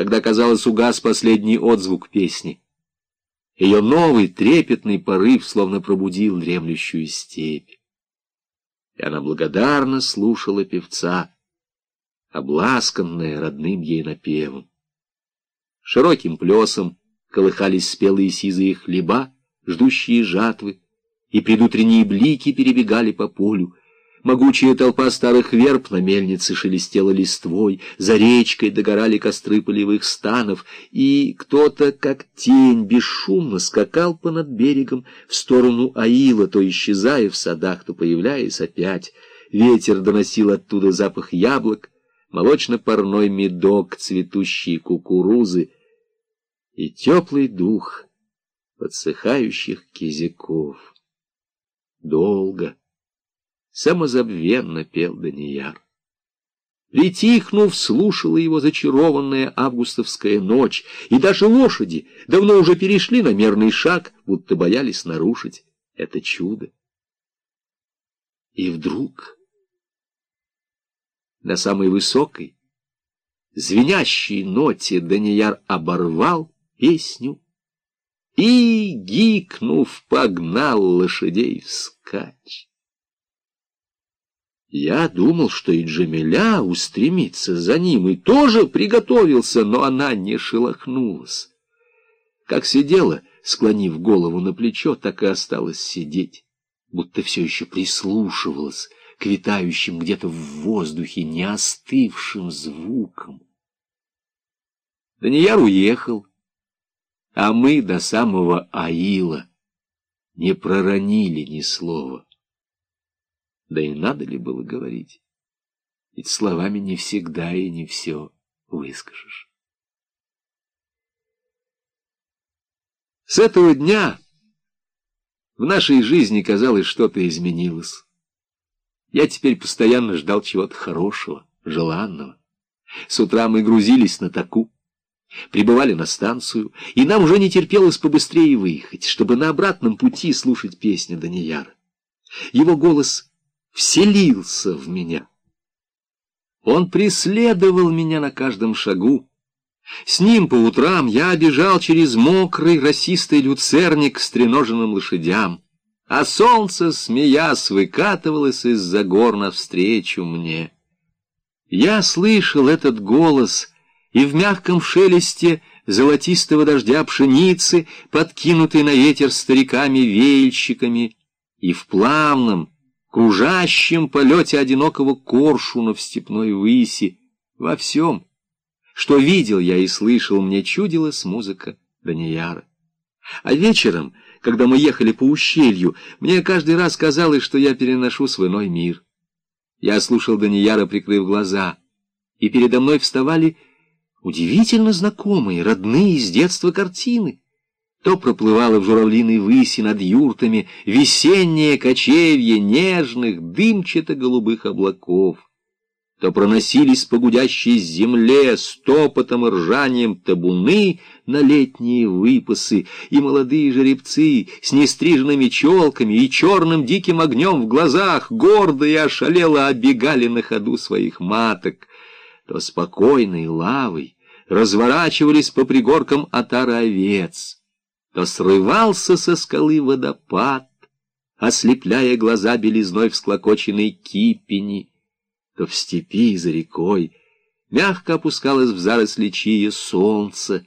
когда, казалось, угас последний отзвук песни. Ее новый трепетный порыв словно пробудил дремлющую степь. И она благодарно слушала певца, обласканная родным ей напевом. Широким плесом колыхались спелые сизые хлеба, ждущие жатвы, и предутренние блики перебегали по полю, Могучая толпа старых верб на мельнице шелестела листвой, за речкой догорали костры полевых станов, и кто-то, как тень, бесшумно скакал понад берегом в сторону Аила, то исчезая в садах, то появляясь опять. Ветер доносил оттуда запах яблок, молочно-парной медок, цветущие кукурузы и теплый дух подсыхающих кизиков. Долго самозабвенно пел Данияр. Притихнув, слушала его зачарованная августовская ночь, и даже лошади давно уже перешли на мерный шаг, будто боялись нарушить это чудо. И вдруг на самой высокой, звенящей ноте Данияр оборвал песню и, гикнув, погнал лошадей вскачь. Я думал, что и Джамиля устремится за ним, и тоже приготовился, но она не шелохнулась. Как сидела, склонив голову на плечо, так и осталась сидеть, будто все еще прислушивалась к витающим где-то в воздухе неостывшим звукам. Данияр уехал, а мы до самого Аила не проронили ни слова. Да и надо ли было говорить? Ведь словами не всегда и не все выскажешь. С этого дня в нашей жизни, казалось, что-то изменилось. Я теперь постоянно ждал чего-то хорошего, желанного. С утра мы грузились на таку, прибывали на станцию, и нам уже не терпелось побыстрее выехать, чтобы на обратном пути слушать песни Данияра. Его голос вселился в меня. Он преследовал меня на каждом шагу. С ним по утрам я бежал через мокрый росистый люцерник к стреноженным лошадям, а солнце, смеясь, выкатывалось из-за гор навстречу мне. Я слышал этот голос, и в мягком шелесте золотистого дождя пшеницы, подкинутой на ветер стариками-веяльщиками, и в плавном, кружащем полете одинокого коршуна в степной выси, во всем, что видел я и слышал, мне чудилась музыка Данияра. А вечером, когда мы ехали по ущелью, мне каждый раз казалось, что я переношу в иной мир. Я слушал Данияра, прикрыв глаза, и передо мной вставали удивительно знакомые, родные с детства картины. То проплывало в журавлиной выси над юртами весеннее кочевье нежных дымчато-голубых облаков, то проносились по гудящей земле с топотом и ржанием табуны на летние выпасы, и молодые жеребцы с нестриженными челками и черным диким огнем в глазах гордо и ошалело оббегали на ходу своих маток, то спокойной лавой разворачивались по пригоркам отары овец, то срывался со скалы водопад, ослепляя глаза белизной всклокоченной кипени, то в степи за рекой мягко опускалось в заросли чие солнце.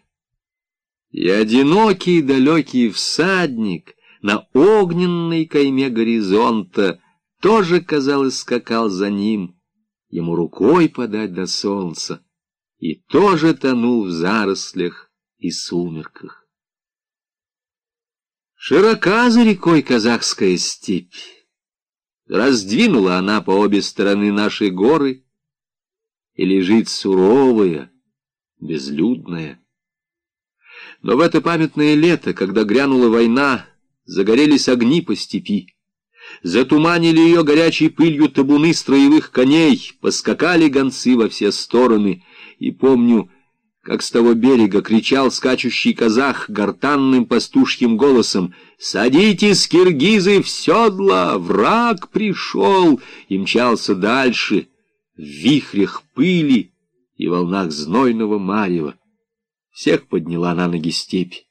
И одинокий далекий всадник на огненной кайме горизонта тоже, казалось, скакал за ним, ему рукой подать до солнца, и тоже тонул в зарослях и сумерках. Широка за рекой казахская степь. Раздвинула она по обе стороны нашей горы, и лежит суровая, безлюдная. Но в это памятное лето, когда грянула война, загорелись огни по степи. Затуманили ее горячей пылью табуны строевых коней, поскакали гонцы во все стороны, и помню, как с того берега кричал скачущий казах гортанным пастушьим голосом «Садитесь, киргизы, в седла! Враг пришел!» и мчался дальше в вихрях пыли и волнах знойного марева. Всех подняла на ноги степь.